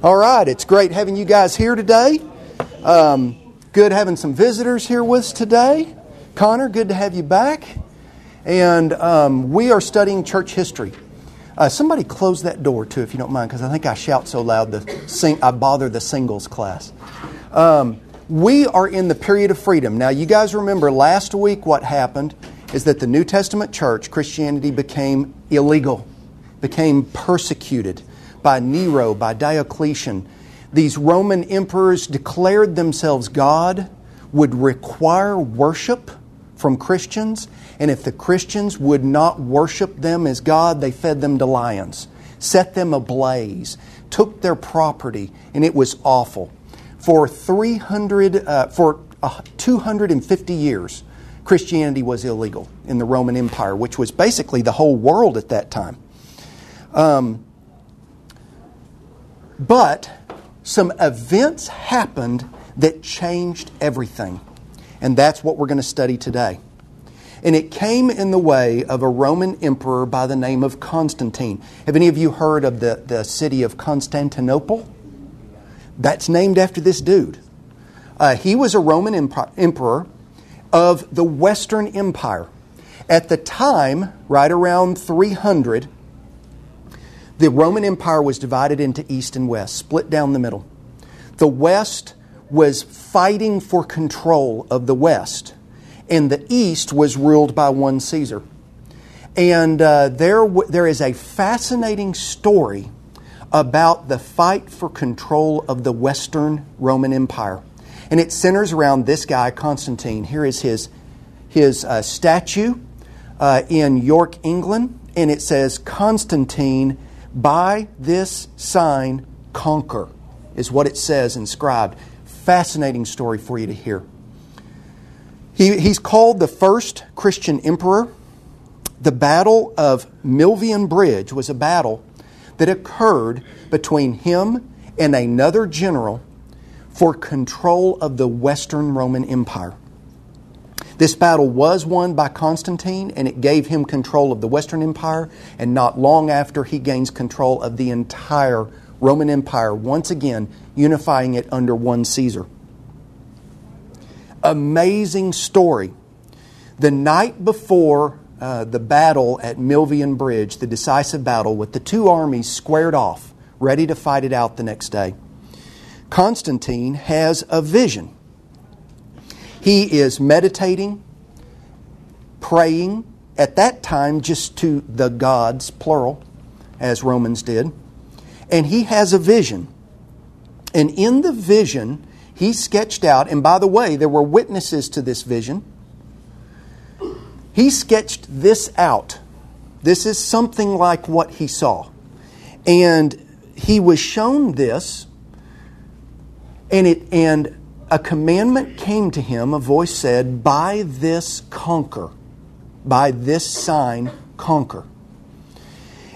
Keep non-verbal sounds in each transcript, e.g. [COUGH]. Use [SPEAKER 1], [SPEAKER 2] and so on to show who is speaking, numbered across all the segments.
[SPEAKER 1] All right, it's great having you guys here today. Um, good having some visitors here with us today. Connor, good to have you back. And um, we are studying church history. Uh, somebody close that door too, if you don't mind, because I think I shout so loud the sing- I bother the singles class. Um, we are in the period of freedom. Now, you guys remember last week what happened is that the New Testament church, Christianity, became illegal, became persecuted by Nero, by Diocletian. These Roman emperors declared themselves God, would require worship from Christians, and if the Christians would not worship them as God, they fed them to lions, set them ablaze, took their property, and it was awful. For 300, uh, for uh, 250 years, Christianity was illegal in the Roman Empire, which was basically the whole world at that time. Um, but some events happened that changed everything. And that's what we're going to study today. And it came in the way of a Roman emperor by the name of Constantine. Have any of you heard of the, the city of Constantinople? That's named after this dude. Uh, he was a Roman emperor of the Western Empire. At the time, right around 300, the Roman Empire was divided into east and west, split down the middle. The west was fighting for control of the west, and the east was ruled by one Caesar. And uh, there, there is a fascinating story about the fight for control of the Western Roman Empire. And it centers around this guy, Constantine. Here is his, his uh, statue uh, in York, England. And it says, Constantine by this sign, conquer, is what it says inscribed. Fascinating story for you to hear. He, he's called the first Christian emperor. The Battle of Milvian Bridge was a battle that occurred between him and another general for control of the Western Roman Empire. This battle was won by Constantine, and it gave him control of the Western Empire, and not long after, he gains control of the entire Roman Empire, once again unifying it under one Caesar. Amazing story. The night before uh, the battle at Milvian Bridge, the decisive battle, with the two armies squared off, ready to fight it out the next day, Constantine has a vision. He is meditating, praying, at that time just to the gods, plural, as Romans did. And he has a vision. And in the vision, he sketched out, and by the way, there were witnesses to this vision. He sketched this out. This is something like what he saw. And he was shown this, and it and a commandment came to him, a voice said, By this conquer, by this sign conquer.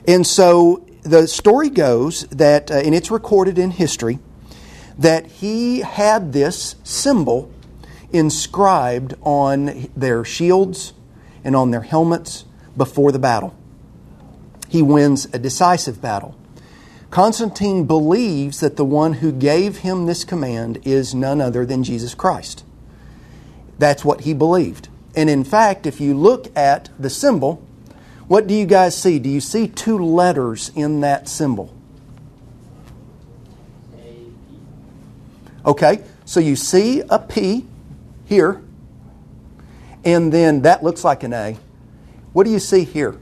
[SPEAKER 1] And so the story goes that, uh, and it's recorded in history, that he had this symbol inscribed on their shields and on their helmets before the battle. He wins a decisive battle. Constantine believes that the one who gave him this command is none other than Jesus Christ. That's what he believed. And in fact, if you look at the symbol, what do you guys see? Do you see two letters in that symbol? Okay, so you see a P here, and then that looks like an A. What do you see here?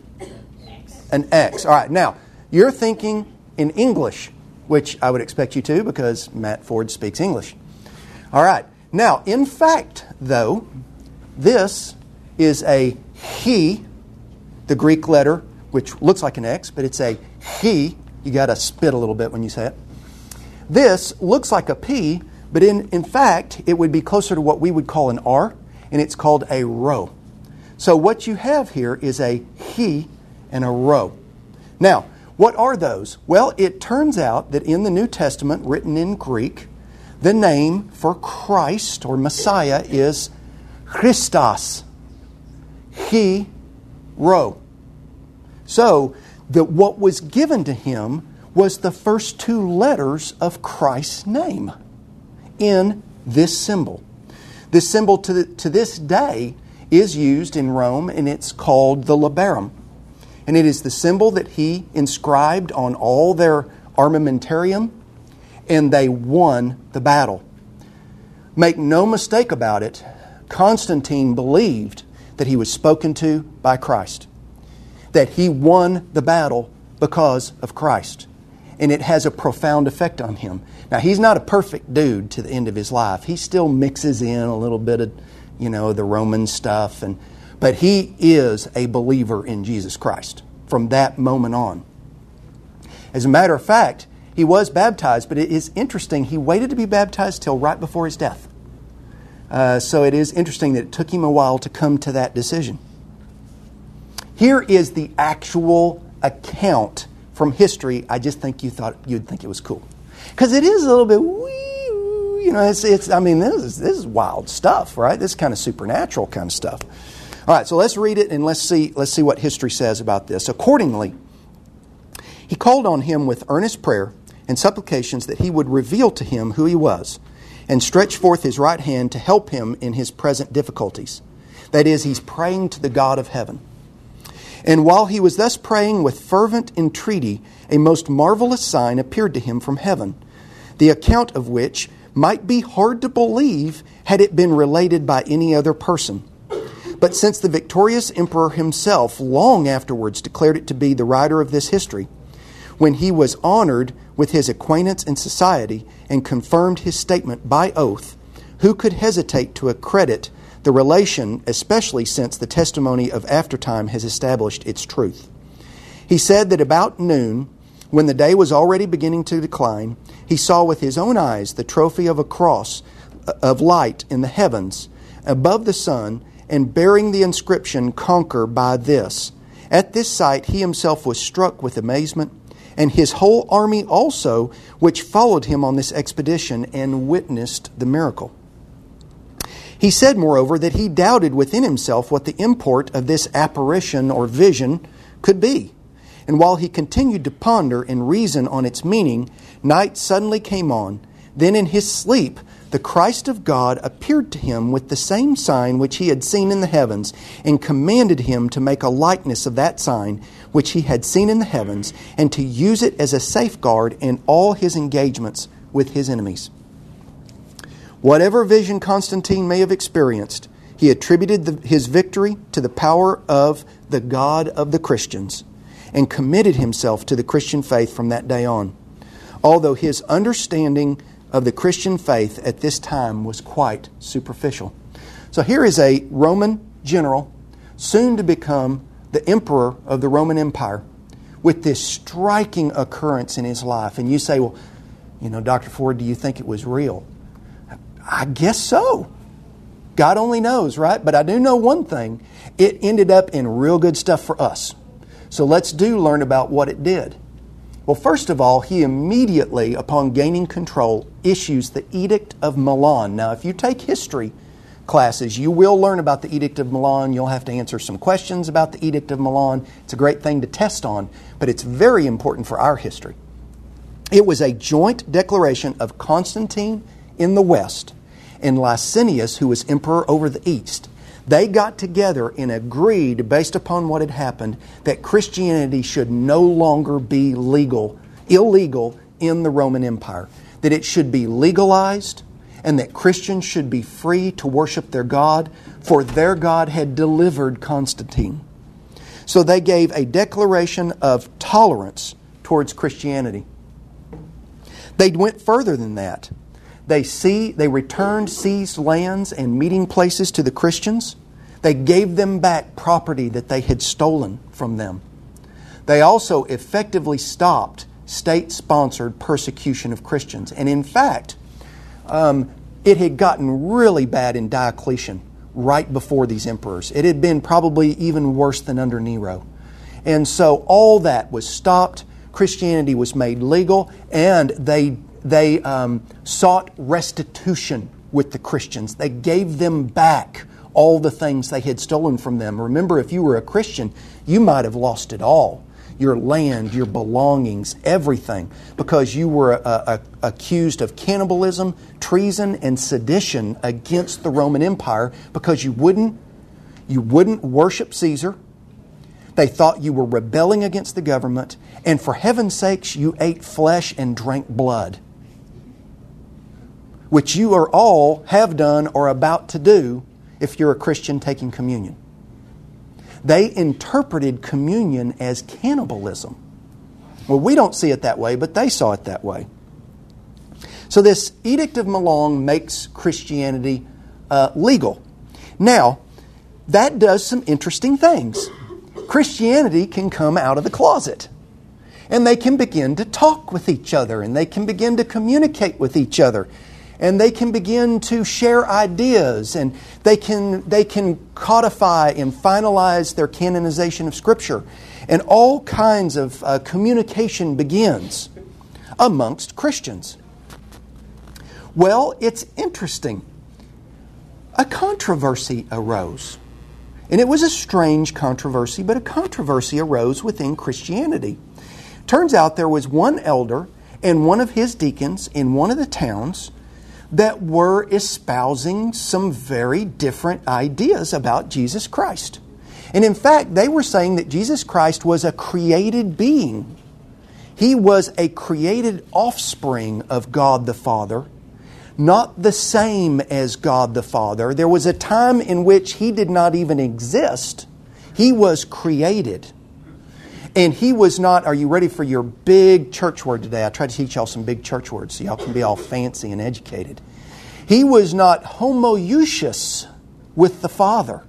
[SPEAKER 1] An X. All right, now you're thinking in English, which I would expect you to because Matt Ford speaks English. All right. Now, in fact, though, this is a chi, the Greek letter, which looks like an X, but it's a chi. You got to spit a little bit when you say it. This looks like a P, but in, in fact, it would be closer to what we would call an R, and it's called a rho. So, what you have here is a chi and a rho. Now, what are those? Well, it turns out that in the New Testament, written in Greek, the name for Christ or Messiah is Christos. Chi, Rho. So, that what was given to him was the first two letters of Christ's name in this symbol. This symbol to, the, to this day is used in Rome and it's called the labarum. And it is the symbol that he inscribed on all their armamentarium, and they won the battle. Make no mistake about it, Constantine believed that he was spoken to by Christ, that he won the battle because of Christ. And it has a profound effect on him. Now, he's not a perfect dude to the end of his life. He still mixes in a little bit of, you know, the Roman stuff. And, but he is a believer in Jesus Christ from that moment on. As a matter of fact, he was baptized, but it is interesting. He waited to be baptized till right before his death. Uh, so it is interesting that it took him a while to come to that decision. Here is the actual account from history. I just think you thought you'd think it was cool because it is a little bit. Wee, you know, it's, it's. I mean, this is this is wild stuff, right? This kind of supernatural kind of stuff. All right, so let's read it and let's see let's see what history says about this. Accordingly, he called on him with earnest prayer and supplications that he would reveal to him who he was and stretch forth his right hand to help him in his present difficulties. That is, he's praying to the God of heaven. And while he was thus praying with fervent entreaty, a most marvelous sign appeared to him from heaven, the account of which might be hard to believe had it been related by any other person. But since the victorious emperor himself long afterwards declared it to be the writer of this history, when he was honored with his acquaintance in society and confirmed his statement by oath, who could hesitate to accredit the relation, especially since the testimony of aftertime has established its truth? He said that about noon, when the day was already beginning to decline, he saw with his own eyes the trophy of a cross uh, of light in the heavens above the sun and bearing the inscription, Conquer by this. At this sight, he himself was struck with amazement and his whole army also, which followed him on this expedition and witnessed the miracle. He said, moreover, that he doubted within himself what the import of this apparition or vision could be. And while he continued to ponder and reason on its meaning, night suddenly came on. Then in his sleep, the Christ of God appeared to him with the same sign which he had seen in the heavens, and commanded him to make a likeness of that sign which he had seen in the heavens, and to use it as a safeguard in all his engagements with his enemies. Whatever vision Constantine may have experienced, he attributed the, his victory to the power of the God of the Christians and committed himself to the Christian faith from that day on. Although his understanding of the Christian faith at this time was quite superficial. So here is a Roman general, soon to become the emperor of the Roman Empire, with this striking occurrence in his life. And you say, well, you know, Dr. Ford, do you think it was real? I guess so. God only knows, right? But I do know one thing it ended up in real good stuff for us. So let's do learn about what it did. Well, first of all, he immediately, upon gaining control, issues the Edict of Milan. Now, if you take history classes, you will learn about the Edict of Milan. You'll have to answer some questions about the Edict of Milan. It's a great thing to test on, but it's very important for our history. It was a joint declaration of Constantine in the west and Licinius, who was emperor over the east. They got together and agreed, based upon what had happened, that Christianity should no longer be legal, illegal in the Roman Empire, that it should be legalized, and that Christians should be free to worship their God, for their God had delivered Constantine. So they gave a declaration of tolerance towards Christianity. They went further than that. They see they returned seized lands and meeting places to the Christians. They gave them back property that they had stolen from them. They also effectively stopped state sponsored persecution of Christians. And in fact, um, it had gotten really bad in Diocletian right before these emperors. It had been probably even worse than under Nero. And so all that was stopped. Christianity was made legal, and they they um, sought restitution with the Christians. They gave them back all the things they had stolen from them. Remember, if you were a Christian, you might have lost it all. your land, your belongings, everything, because you were uh, uh, accused of cannibalism, treason, and sedition against the Roman Empire because you wouldn't, you wouldn't worship Caesar. They thought you were rebelling against the government, and for heaven's sakes, you ate flesh and drank blood, which you are all have done or about to do if you're a Christian taking communion. They interpreted communion as cannibalism. Well, we don't see it that way, but they saw it that way. So, this Edict of Milan makes Christianity uh, legal. Now, that does some interesting things. Christianity can come out of the closet and they can begin to talk with each other and they can begin to communicate with each other and they can begin to share ideas and they can, they can codify and finalize their canonization of Scripture. And all kinds of uh, communication begins amongst Christians. Well, it's interesting. A controversy arose. And it was a strange controversy, but a controversy arose within Christianity. Turns out there was one elder and one of his deacons in one of the towns that were espousing some very different ideas about Jesus Christ. And in fact, they were saying that Jesus Christ was a created being. He was a created offspring of God the Father, not the same as God the Father. There was a time in which he did not even exist, he was created. And he was not, are you ready for your big church word today? I try to teach y'all some big church words so y'all can be all fancy and educated. He was not homoousios with the Father.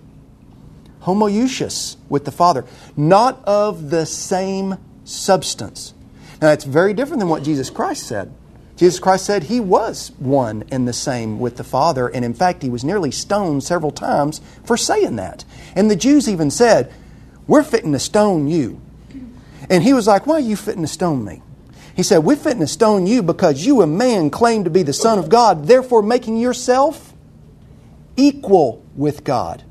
[SPEAKER 1] Homoousios with the Father. Not of the same substance. Now, that's very different than what Jesus Christ said. Jesus Christ said he was one and the same with the Father, and in fact, he was nearly stoned several times for saying that. And the Jews even said, We're fitting to stone you. And he was like, Why are you fitting to stone me? He said, We're fitting to stone you because you, a man, claim to be the Son of God, therefore making yourself equal with God.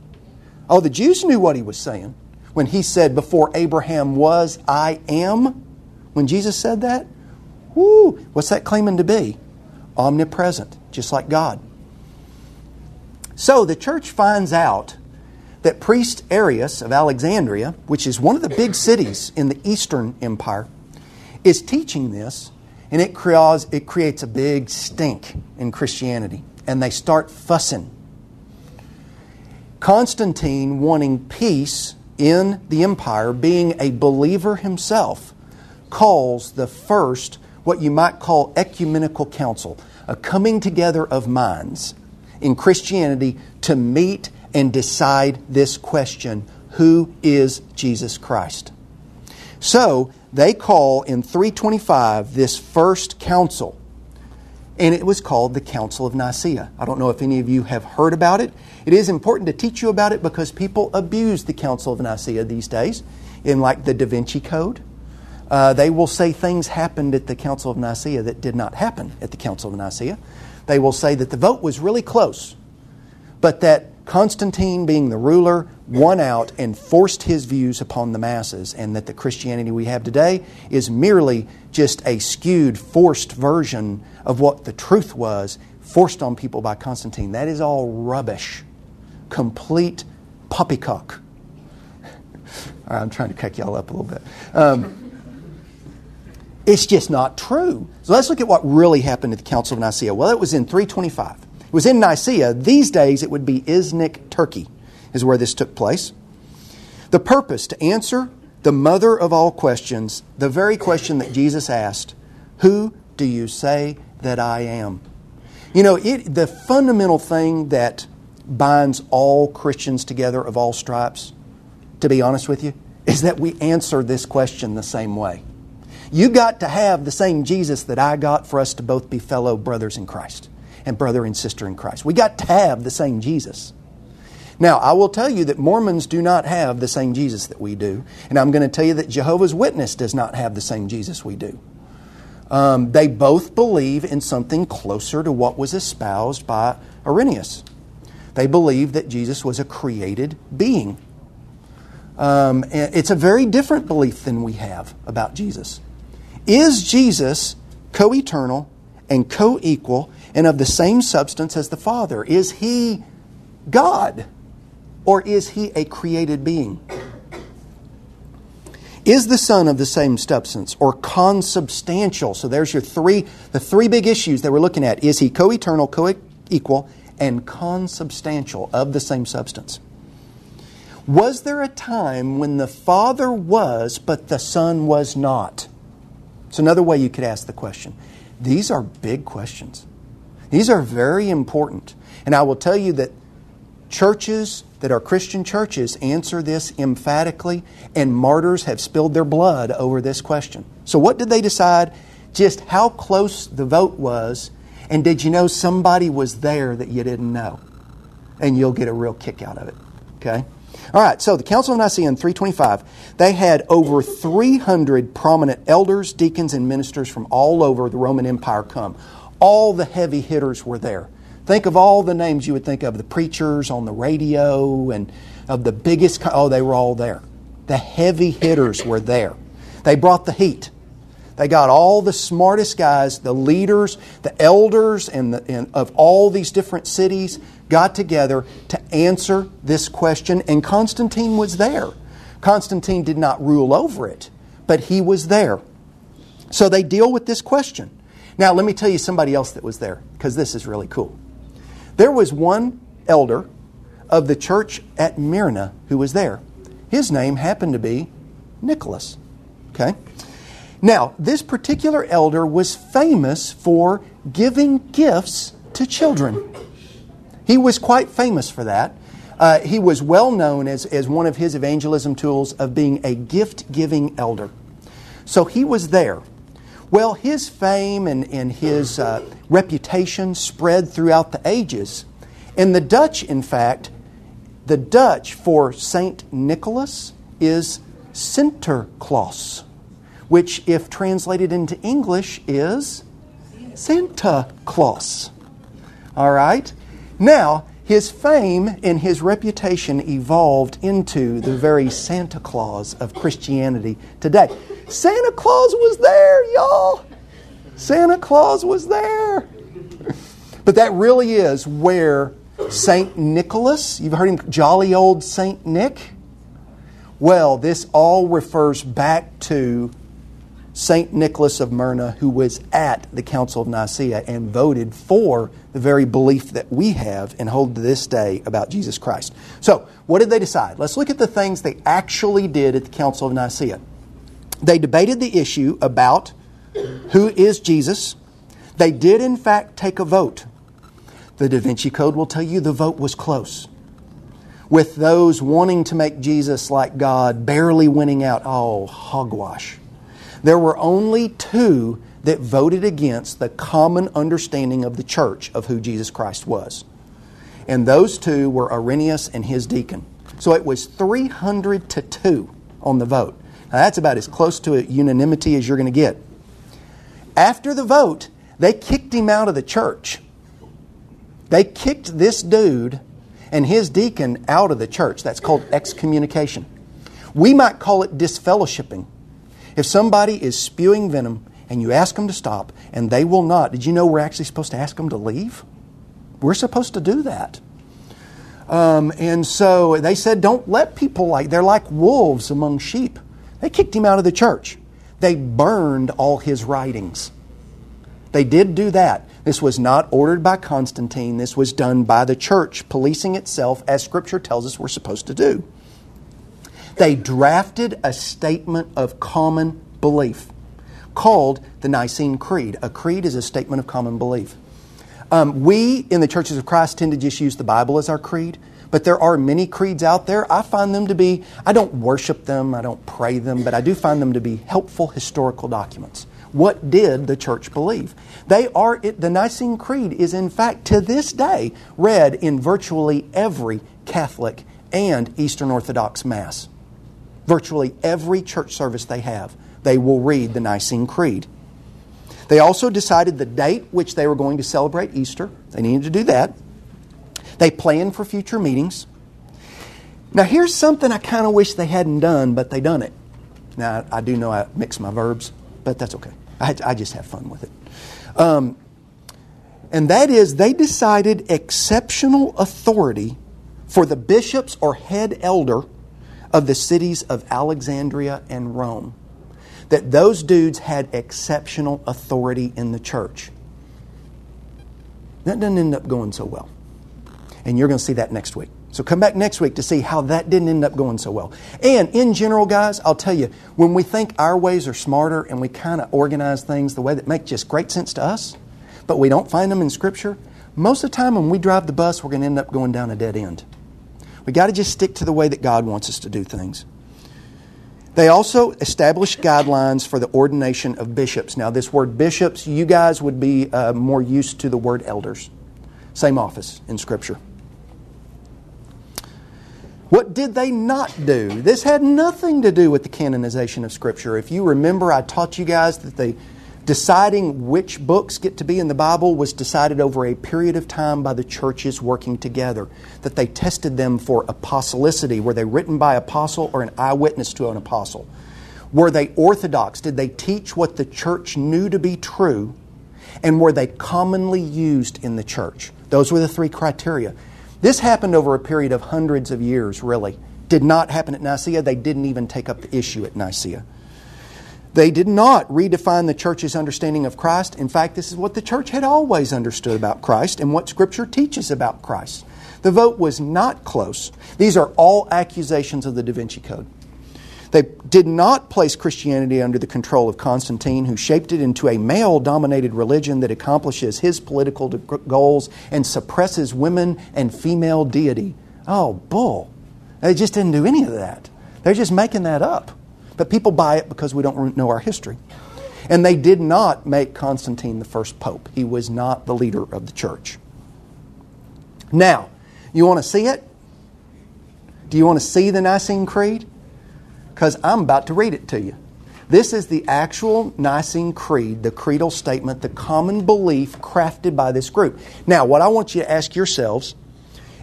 [SPEAKER 1] Oh, the Jews knew what he was saying when he said, Before Abraham was, I am. When Jesus said that, Whoo, what's that claiming to be? Omnipresent, just like God. So the church finds out that priest Arius of Alexandria, which is one of the big cities in the Eastern Empire, is teaching this, and it creates, it creates a big stink in Christianity. And they start fussing. Constantine, wanting peace in the empire, being a believer himself, calls the first what you might call ecumenical council, a coming together of minds in Christianity to meet and decide this question who is Jesus Christ? So they call in 325 this first council, and it was called the Council of Nicaea. I don't know if any of you have heard about it. It is important to teach you about it because people abuse the Council of Nicaea these days in like the Da Vinci Code uh, they will say things happened at the Council of Nicaea that did not happen at the Council of Nicaea. They will say that the vote was really close, but that Constantine, being the ruler, won out and forced his views upon the masses, and that the Christianity we have today is merely just a skewed, forced version of what the truth was, forced on people by Constantine. That is all rubbish. Complete poppycock. All right, [LAUGHS] I'm trying to crack y'all up a little bit. Um, it's just not true. So let's look at what really happened at the Council of Nicaea. Well, it was in 325. It was in Nicaea. These days it would be Iznik, Turkey, is where this took place. The purpose to answer the mother of all questions, the very question that Jesus asked Who do you say that I am? You know, it, the fundamental thing that binds all Christians together of all stripes, to be honest with you, is that we answer this question the same way. You got to have the same Jesus that I got for us to both be fellow brothers in Christ and brother and sister in Christ. We got to have the same Jesus. Now, I will tell you that Mormons do not have the same Jesus that we do. And I'm going to tell you that Jehovah's Witness does not have the same Jesus we do. Um, they both believe in something closer to what was espoused by Irenaeus. They believe that Jesus was a created being. Um, it's a very different belief than we have about Jesus. Is Jesus co eternal and co equal and of the same substance as the Father? Is he God or is he a created being? Is the Son of the same substance or consubstantial? So there's your three, the three big issues that we're looking at. Is he co eternal, co equal, and consubstantial of the same substance? Was there a time when the Father was, but the Son was not? It's another way you could ask the question. These are big questions. These are very important. And I will tell you that churches that are Christian churches answer this emphatically, and martyrs have spilled their blood over this question. So, what did they decide? Just how close the vote was, and did you know somebody was there that you didn't know? And you'll get a real kick out of it. Okay? All right, so the Council of Nicaea in 325, they had over 300 prominent elders, deacons, and ministers from all over the Roman Empire come. All the heavy hitters were there. Think of all the names you would think of the preachers on the radio and of the biggest, oh, they were all there. The heavy hitters were there. They brought the heat. They got all the smartest guys, the leaders, the elders, and, the, and of all these different cities got together to answer this question, and Constantine was there. Constantine did not rule over it, but he was there. So they deal with this question. Now, let me tell you somebody else that was there, because this is really cool. There was one elder of the church at Smyrna who was there. His name happened to be Nicholas. Okay? Now, this particular elder was famous for giving gifts to children. He was quite famous for that. Uh, he was well known as, as one of his evangelism tools of being a gift giving elder. So he was there. Well, his fame and, and his uh, reputation spread throughout the ages. And the Dutch, in fact, the Dutch for Saint Nicholas is Sinterklaas, which, if translated into English, is Santa Claus. All right? Now, his fame and his reputation evolved into the very Santa Claus of Christianity today. Santa Claus was there, y'all. Santa Claus was there. But that really is where St. Nicholas, you've heard him, jolly old St. Nick. Well, this all refers back to St. Nicholas of Myrna, who was at the Council of Nicaea and voted for the very belief that we have and hold to this day about Jesus Christ. So, what did they decide? Let's look at the things they actually did at the Council of Nicaea. They debated the issue about who is Jesus. They did, in fact, take a vote. The Da Vinci Code will tell you the vote was close. With those wanting to make Jesus like God barely winning out, oh, hogwash. There were only two that voted against the common understanding of the church of who Jesus Christ was. And those two were Irenaeus and his deacon. So it was 300 to 2 on the vote. Now, that's about as close to a unanimity as you're going to get. After the vote, they kicked him out of the church. They kicked this dude and his deacon out of the church. That's called excommunication. We might call it disfellowshipping. If somebody is spewing venom and you ask them to stop and they will not, did you know we're actually supposed to ask them to leave? We're supposed to do that. Um, and so they said, don't let people like, they're like wolves among sheep. They kicked him out of the church. They burned all his writings. They did do that. This was not ordered by Constantine. This was done by the church, policing itself as Scripture tells us we're supposed to do. They drafted a statement of common belief called the Nicene Creed. A creed is a statement of common belief. Um, we in the churches of Christ tend to just use the Bible as our creed. But there are many creeds out there. I find them to be, I don't worship them, I don't pray them, but I do find them to be helpful historical documents. What did the church believe? They are, the Nicene Creed is in fact to this day read in virtually every Catholic and Eastern Orthodox Mass. Virtually every church service they have, they will read the Nicene Creed. They also decided the date which they were going to celebrate Easter. They needed to do that. They plan for future meetings. Now, here's something I kind of wish they hadn't done, but they done it. Now, I do know I mix my verbs, but that's okay. I, I just have fun with it. Um, and that is, they decided exceptional authority for the bishops or head elder of the cities of Alexandria and Rome. That those dudes had exceptional authority in the church. That doesn't end up going so well. And you're going to see that next week. So come back next week to see how that didn't end up going so well. And in general, guys, I'll tell you, when we think our ways are smarter and we kind of organize things the way that make just great sense to us, but we don't find them in Scripture, most of the time when we drive the bus, we're going to end up going down a dead end. We got to just stick to the way that God wants us to do things. They also established guidelines for the ordination of bishops. Now, this word bishops, you guys would be uh, more used to the word elders. Same office in Scripture. What did they not do? This had nothing to do with the canonization of Scripture. If you remember, I taught you guys that the deciding which books get to be in the Bible was decided over a period of time by the churches working together. That they tested them for apostolicity. Were they written by an apostle or an eyewitness to an apostle? Were they orthodox? Did they teach what the church knew to be true? And were they commonly used in the church? Those were the three criteria. This happened over a period of hundreds of years, really. Did not happen at Nicaea. They didn't even take up the issue at Nicaea. They did not redefine the church's understanding of Christ. In fact, this is what the church had always understood about Christ and what Scripture teaches about Christ. The vote was not close. These are all accusations of the Da Vinci Code. They did not place Christianity under the control of Constantine, who shaped it into a male dominated religion that accomplishes his political goals and suppresses women and female deity. Oh, bull. They just didn't do any of that. They're just making that up. But people buy it because we don't know our history. And they did not make Constantine the first pope, he was not the leader of the church. Now, you want to see it? Do you want to see the Nicene Creed? Because I'm about to read it to you. This is the actual Nicene Creed, the creedal statement, the common belief crafted by this group. Now, what I want you to ask yourselves,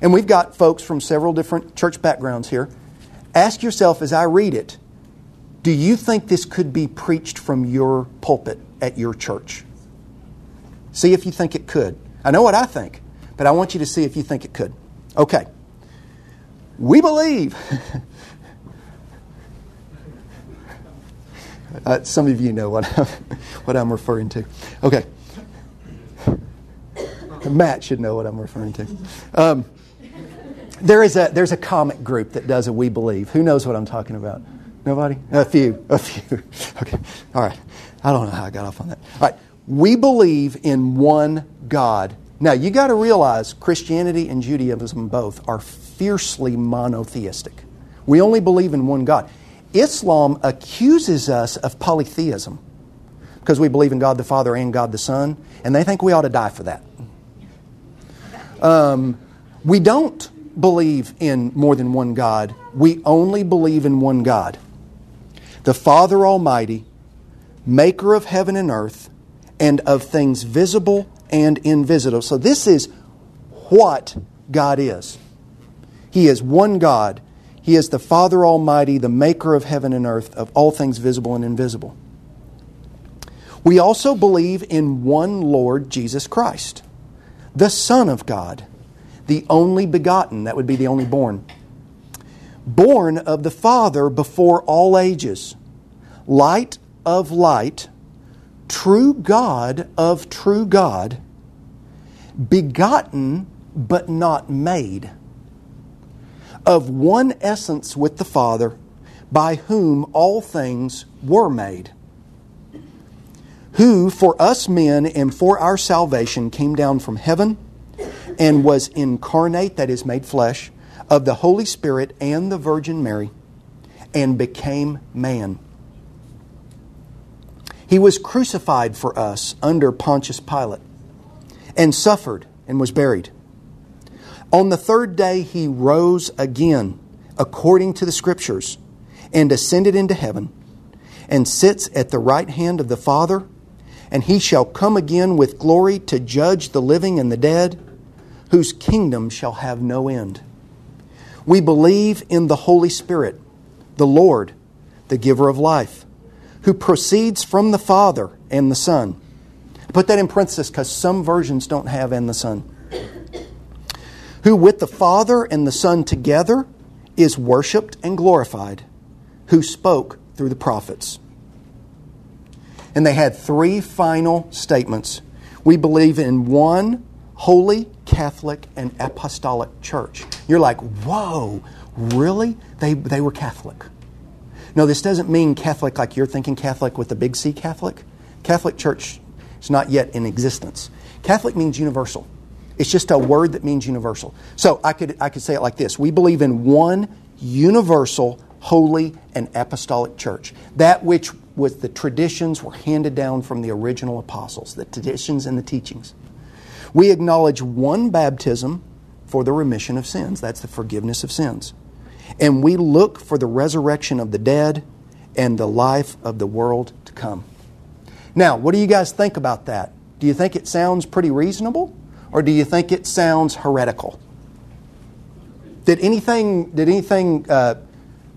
[SPEAKER 1] and we've got folks from several different church backgrounds here, ask yourself as I read it, do you think this could be preached from your pulpit at your church? See if you think it could. I know what I think, but I want you to see if you think it could. Okay. We believe [LAUGHS] Uh, some of you know what I'm, [LAUGHS] what I'm referring to. Okay. Matt should know what I'm referring to. Um, there is a, there's a comic group that does a We Believe. Who knows what I'm talking about? Nobody? A few. A few. [LAUGHS] Okay. All right. I don't know how I got off on that. All right. We believe in one God. Now, you got to realize Christianity and Judaism both are fiercely monotheistic. We only believe in one God. Islam accuses us of polytheism because we believe in God the Father and God the Son, and they think we ought to die for that. Um, we don't believe in more than one God, we only believe in one God the Father Almighty, maker of heaven and earth, and of things visible and invisible. So, this is what God is. He is one God he is the Father Almighty, the maker of heaven and earth, of all things visible and invisible. We also believe in one Lord Jesus Christ, the Son of God, the only begotten, that would be the only born, born of the Father before all ages, light of light, true God of true God, begotten but not made of one essence with the Father, by whom all things were made. Who, for us men and for our salvation, came down from heaven and was incarnate, that is, made flesh, of the Holy Spirit and the Virgin Mary, and became man. He was crucified for us under Pontius Pilate, and suffered and was buried. On the third day, he rose again, according to the Scriptures, and ascended into heaven, and sits at the right hand of the Father. And he shall come again with glory to judge the living and the dead, whose kingdom shall have no end. We believe in the Holy Spirit, the Lord, the giver of life, who proceeds from the Father and the Son. I put that in parenthesis because some versions don't have and the Son. Who with the Father and the Son together is worshiped and glorified, who spoke through the prophets. And they had three final statements. We believe in one holy, Catholic, and apostolic church. You're like, whoa, really? They, they were Catholic. No, this doesn't mean Catholic like you're thinking Catholic with the big C Catholic. Catholic Church is not yet in existence. Catholic means universal. It's just a word that means universal. So I could, I could say it like this We believe in one universal, holy, and apostolic church. That which was the traditions were handed down from the original apostles, the traditions and the teachings. We acknowledge one baptism for the remission of sins. That's the forgiveness of sins. And we look for the resurrection of the dead and the life of the world to come. Now, what do you guys think about that? Do you think it sounds pretty reasonable? Or do you think it sounds heretical? Did anything, did anything uh,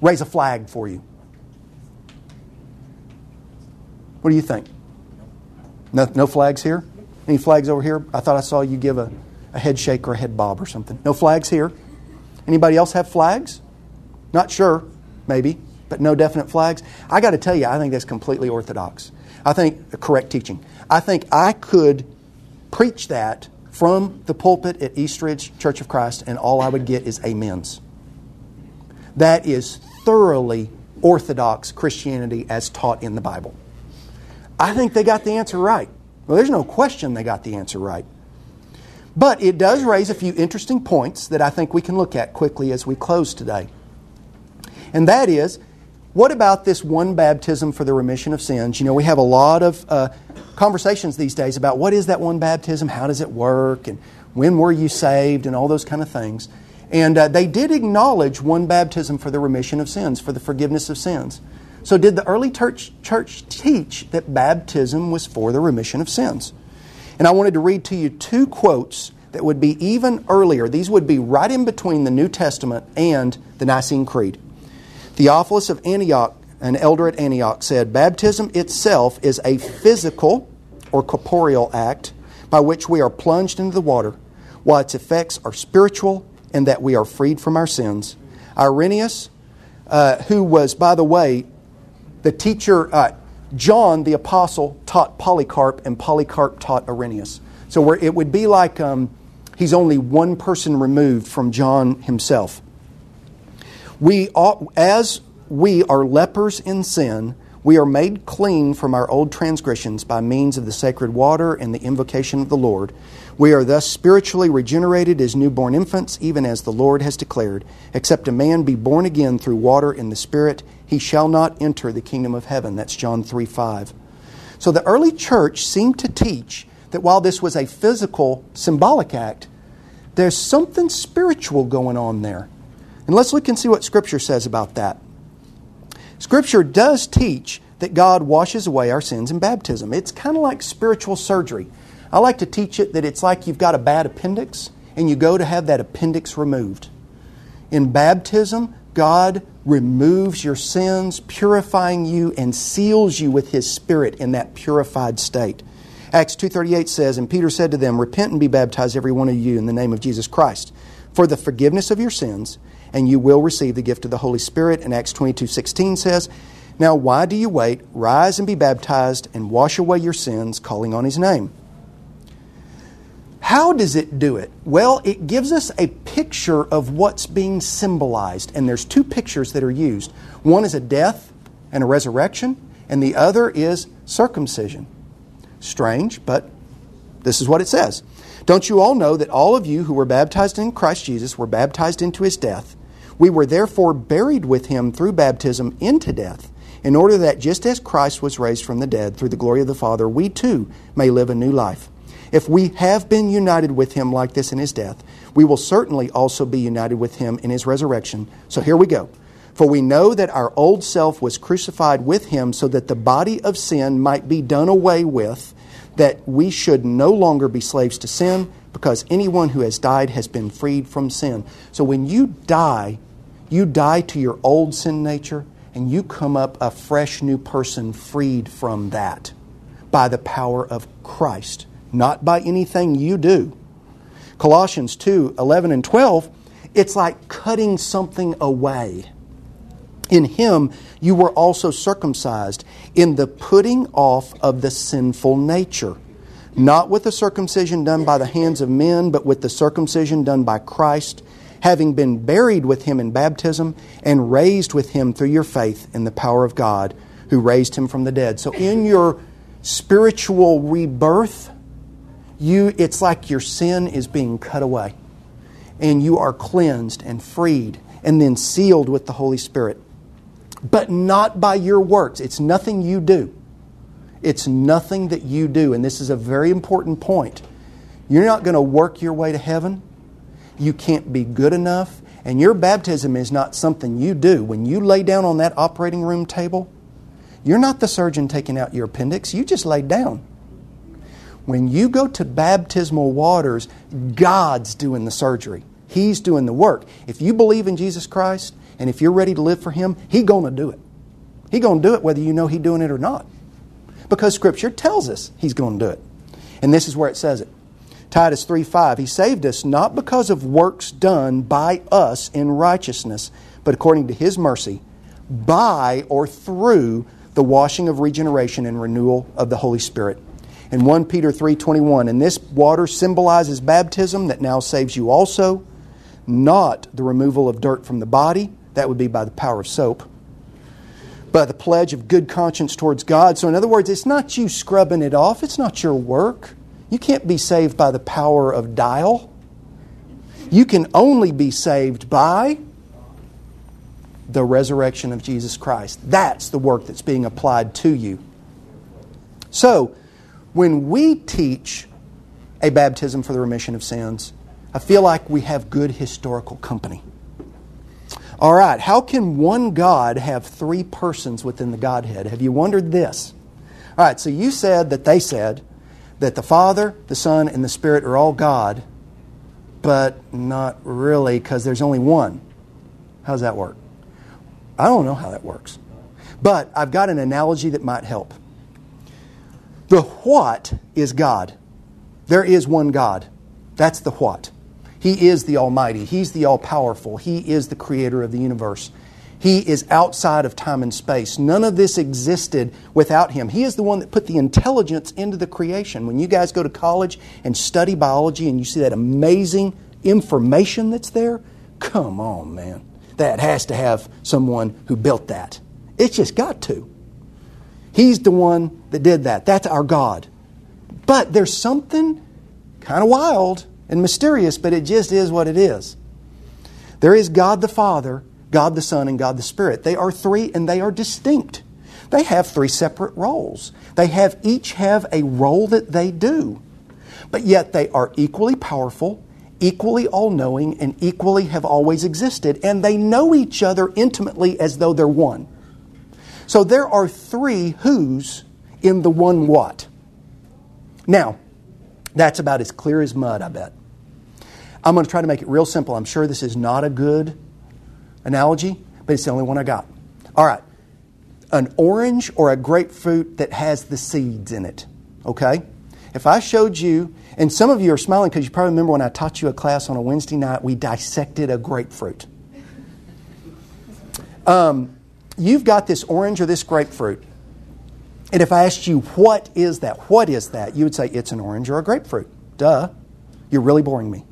[SPEAKER 1] raise a flag for you? What do you think? No, no flags here? Any flags over here? I thought I saw you give a, a head shake or a head bob or something. No flags here. Anybody else have flags? Not sure, maybe, but no definite flags. I got to tell you, I think that's completely orthodox. I think correct teaching. I think I could preach that from the pulpit at Eastridge Church of Christ, and all I would get is amens. That is thoroughly orthodox Christianity as taught in the Bible. I think they got the answer right. Well, there's no question they got the answer right. But it does raise a few interesting points that I think we can look at quickly as we close today. And that is, what about this one baptism for the remission of sins? You know, we have a lot of uh, conversations these days about what is that one baptism, how does it work, and when were you saved, and all those kind of things. And uh, they did acknowledge one baptism for the remission of sins, for the forgiveness of sins. So, did the early church, church teach that baptism was for the remission of sins? And I wanted to read to you two quotes that would be even earlier. These would be right in between the New Testament and the Nicene Creed. Theophilus of Antioch an elder at Antioch said, Baptism itself is a physical or corporeal act by which we are plunged into the water, while its effects are spiritual and that we are freed from our sins. Irenaeus, uh, who was, by the way, the teacher, uh, John the apostle taught Polycarp, and Polycarp taught Irenaeus. So it would be like um, he's only one person removed from John himself. We, ought, as we are lepers in sin. We are made clean from our old transgressions by means of the sacred water and the invocation of the Lord. We are thus spiritually regenerated as newborn infants, even as the Lord has declared Except a man be born again through water and the Spirit, he shall not enter the kingdom of heaven. That's John 3 5. So the early church seemed to teach that while this was a physical, symbolic act, there's something spiritual going on there. And let's look and see what Scripture says about that. Scripture does teach that God washes away our sins in baptism. It's kind of like spiritual surgery. I like to teach it that it's like you've got a bad appendix and you go to have that appendix removed. In baptism, God removes your sins, purifying you and seals you with his spirit in that purified state. Acts 2:38 says, "And Peter said to them, Repent and be baptized every one of you in the name of Jesus Christ for the forgiveness of your sins, and you will receive the gift of the Holy Spirit. And Acts 22 16 says, Now why do you wait? Rise and be baptized and wash away your sins, calling on his name. How does it do it? Well, it gives us a picture of what's being symbolized. And there's two pictures that are used one is a death and a resurrection, and the other is circumcision. Strange, but this is what it says. Don't you all know that all of you who were baptized in Christ Jesus were baptized into his death? We were therefore buried with him through baptism into death, in order that just as Christ was raised from the dead through the glory of the Father, we too may live a new life. If we have been united with him like this in his death, we will certainly also be united with him in his resurrection. So here we go. For we know that our old self was crucified with him so that the body of sin might be done away with, that we should no longer be slaves to sin because anyone who has died has been freed from sin. So when you die, you die to your old sin nature and you come up a fresh new person freed from that by the power of Christ, not by anything you do. Colossians 2 11 and 12, it's like cutting something away. In him you were also circumcised in the putting off of the sinful nature, not with the circumcision done by the hands of men, but with the circumcision done by Christ, having been buried with him in baptism and raised with him through your faith in the power of God who raised him from the dead. So in your spiritual rebirth, you it's like your sin is being cut away and you are cleansed and freed and then sealed with the Holy Spirit but not by your works. It's nothing you do. It's nothing that you do. And this is a very important point. You're not going to work your way to heaven. You can't be good enough. And your baptism is not something you do. When you lay down on that operating room table, you're not the surgeon taking out your appendix. You just laid down. When you go to baptismal waters, God's doing the surgery. He's doing the work. If you believe in Jesus Christ, and if you're ready to live for Him, He's going to do it. He's going to do it whether you know He's doing it or not. Because Scripture tells us He's going to do it. And this is where it says it. Titus 3:5 He saved us not because of works done by us in righteousness, but according to his mercy, by or through the washing of regeneration and renewal of the Holy Spirit. In 1 Peter 3:21, and this water symbolizes baptism that now saves you also, not the removal of dirt from the body, that would be by the power of soap. By the pledge of good conscience towards God. So, in other words, it's not you scrubbing it off, it's not your work. You can't be saved by the power of dial. You can only be saved by the resurrection of Jesus Christ. That's the work that's being applied to you. So, when we teach a baptism for the remission of sins, I feel like we have good historical company. All right, how can one God have three persons within the Godhead? Have you wondered this? All right, so you said that they said that the Father, the Son, and the Spirit are all God, but not really because there's only one. How does that work? I don't know how that works. But I've got an analogy that might help. The what is God. There is one God. That's the what. He is the Almighty. He's the All Powerful. He is the Creator of the universe. He is outside of time and space. None of this existed without Him. He is the one that put the intelligence into the creation. When you guys go to college and study biology and you see that amazing information that's there, come on, man. That has to have someone who built that. It's just got to. He's the one that did that. That's our God. But there's something kind of wild and mysterious, but it just is what it is. There is God the Father, God the Son, and God the Spirit. They are three and they are distinct. They have three separate roles. They have each have a role that they do. But yet they are equally powerful, equally all-knowing, and equally have always existed, and they know each other intimately as though they're one. So there are three who's in the one what. Now, that's about as clear as mud, I bet. I'm going to try to make it real simple. I'm sure this is not a good analogy, but it's the only one I got. All right. An orange or a grapefruit that has the seeds in it. Okay? If I showed you, and some of you are smiling because you probably remember when I taught you a class on a Wednesday night, we dissected a grapefruit. Um, you've got this orange or this grapefruit. And if I asked you, what is that? What is that? You would say, it's an orange or a grapefruit. Duh. You're really boring me.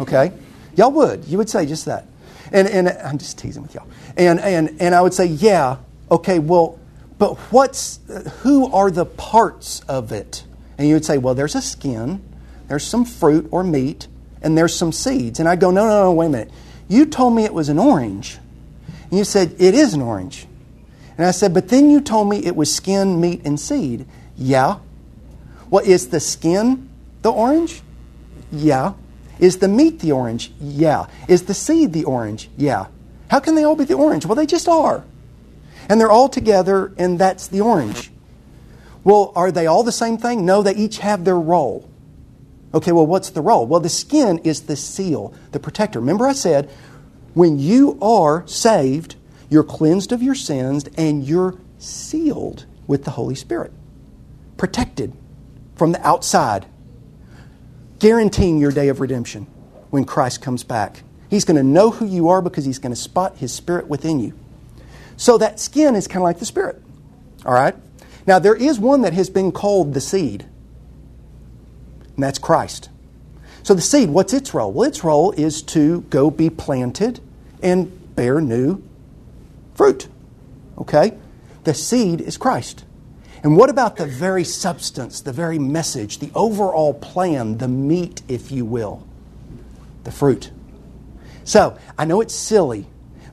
[SPEAKER 1] Okay? Y'all would. You would say just that. And, and I'm just teasing with y'all. And, and, and I would say, yeah, okay, well, but what's, who are the parts of it? And you would say, well, there's a skin, there's some fruit or meat, and there's some seeds. And I'd go, no, no, no, wait a minute. You told me it was an orange. And you said, it is an orange. And I said, but then you told me it was skin, meat, and seed. Yeah. Well, is the skin the orange? Yeah. Is the meat the orange? Yeah. Is the seed the orange? Yeah. How can they all be the orange? Well, they just are. And they're all together, and that's the orange. Well, are they all the same thing? No, they each have their role. Okay, well, what's the role? Well, the skin is the seal, the protector. Remember, I said when you are saved, you're cleansed of your sins and you're sealed with the Holy Spirit, protected from the outside, guaranteeing your day of redemption when Christ comes back. He's going to know who you are because he's going to spot his spirit within you. So that skin is kind of like the spirit. All right? Now, there is one that has been called the seed, and that's Christ. So, the seed, what's its role? Well, its role is to go be planted and bear new fruit. Okay? The seed is Christ. And what about the very substance, the very message, the overall plan, the meat, if you will? The fruit. So, I know it's silly,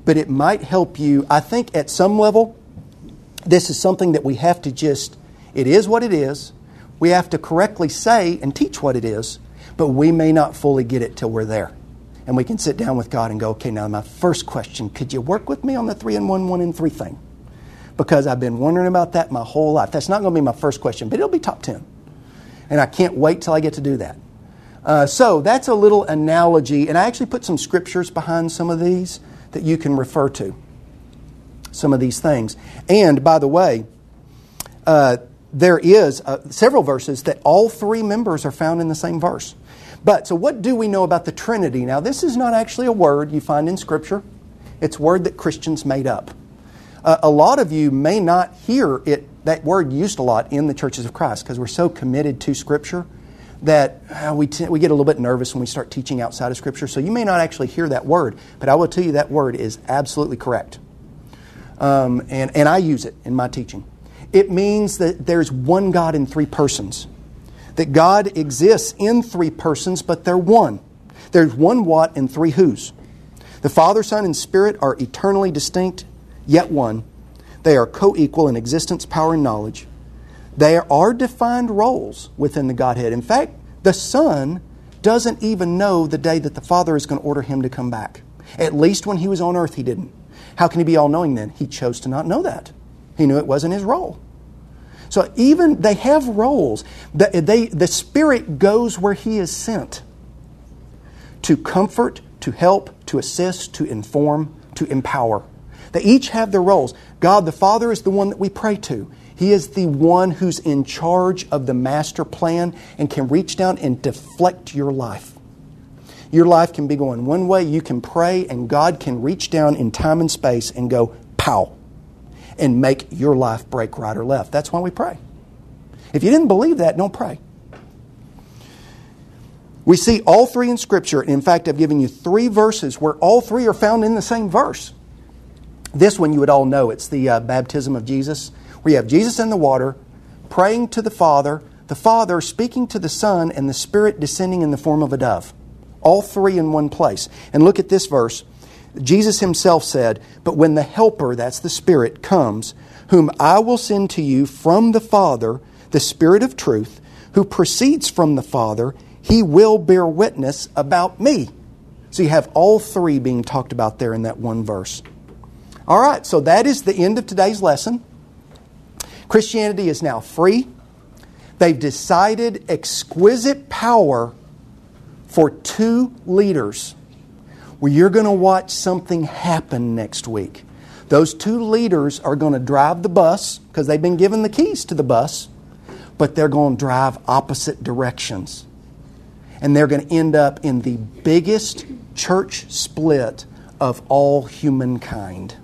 [SPEAKER 1] but it might help you. I think at some level, this is something that we have to just, it is what it is. We have to correctly say and teach what it is, but we may not fully get it till we're there. And we can sit down with God and go, okay, now my first question, could you work with me on the three and one, one and three thing? Because I've been wondering about that my whole life. That's not going to be my first question, but it'll be top 10. And I can't wait till I get to do that. Uh, so that's a little analogy, and I actually put some scriptures behind some of these that you can refer to. Some of these things. And by the way, uh, there is uh, several verses that all three members are found in the same verse. But so what do we know about the Trinity? Now, this is not actually a word you find in Scripture. It's a word that Christians made up. Uh, a lot of you may not hear it that word used a lot in the churches of Christ because we're so committed to Scripture that uh, we, t- we get a little bit nervous when we start teaching outside of Scripture. So you may not actually hear that word, but I will tell you that word is absolutely correct. Um, and, and I use it in my teaching. It means that there's one God in three persons, that God exists in three persons, but they're one. There's one what and three who's. The Father, Son, and Spirit are eternally distinct, yet one. They are co equal in existence, power, and knowledge. There are defined roles within the Godhead. In fact, the Son doesn't even know the day that the Father is going to order him to come back. At least when he was on earth, he didn't. How can he be all knowing then? He chose to not know that. He knew it wasn't his role. So even they have roles. The, they, the Spirit goes where he is sent to comfort, to help, to assist, to inform, to empower. They each have their roles. God the Father is the one that we pray to. He is the one who's in charge of the master plan and can reach down and deflect your life. Your life can be going one way, you can pray, and God can reach down in time and space and go, pow, and make your life break right or left. That's why we pray. If you didn't believe that, don't pray. We see all three in Scripture. And in fact, I've given you three verses where all three are found in the same verse. This one you would all know. It's the uh, baptism of Jesus where you have Jesus in the water praying to the Father, the Father speaking to the Son, and the Spirit descending in the form of a dove. All three in one place. And look at this verse. Jesus himself said, But when the Helper, that's the Spirit, comes, whom I will send to you from the Father, the Spirit of truth, who proceeds from the Father, he will bear witness about me. So you have all three being talked about there in that one verse. All right, so that is the end of today's lesson. Christianity is now free. They've decided exquisite power for two leaders where you're going to watch something happen next week. Those two leaders are going to drive the bus because they've been given the keys to the bus, but they're going to drive opposite directions. And they're going to end up in the biggest church split of all humankind.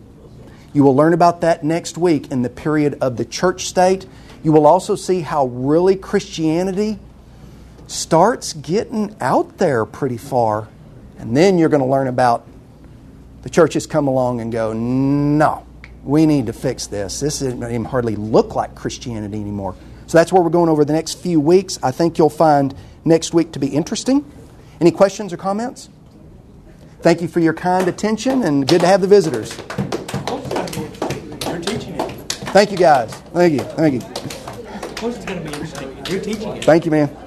[SPEAKER 1] You will learn about that next week in the period of the church state. You will also see how really Christianity starts getting out there pretty far. And then you're going to learn about the churches come along and go, no, we need to fix this. This doesn't even hardly look like Christianity anymore. So that's where we're going over the next few weeks. I think you'll find next week to be interesting. Any questions or comments? Thank you for your kind attention and good to have the visitors. Thank you, guys. Thank you. Thank you.
[SPEAKER 2] Of course, it's going to be interesting. You're teaching it.
[SPEAKER 1] Thank you, man.